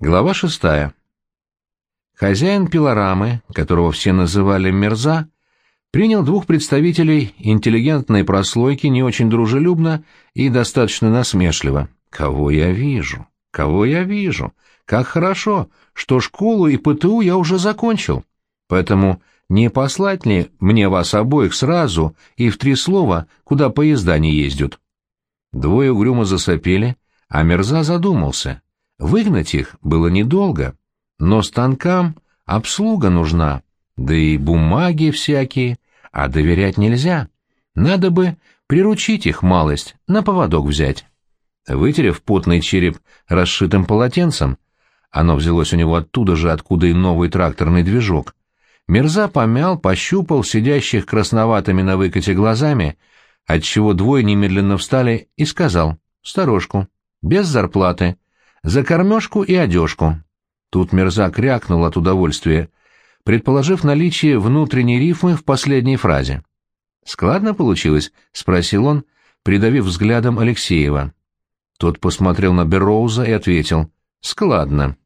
Глава шестая. Хозяин пилорамы, которого все называли Мерза, принял двух представителей интеллигентной прослойки не очень дружелюбно и достаточно насмешливо. «Кого я вижу? Кого я вижу? Как хорошо, что школу и ПТУ я уже закончил. Поэтому не послать ли мне вас обоих сразу и в три слова, куда поезда не ездят?» Двое угрюмо засопели, а Мерза задумался — Выгнать их было недолго, но станкам обслуга нужна, да и бумаги всякие, а доверять нельзя. Надо бы приручить их малость, на поводок взять. Вытерев потный череп расшитым полотенцем, оно взялось у него оттуда же, откуда и новый тракторный движок, Мерза помял, пощупал сидящих красноватыми на выкате глазами, отчего двое немедленно встали и сказал «Сторожку, без зарплаты, за кормежку и одежку. Тут мерзак рякнул от удовольствия, предположив наличие внутренней рифмы в последней фразе. «Складно получилось?» — спросил он, придавив взглядом Алексеева. Тот посмотрел на Берроуза и ответил. «Складно».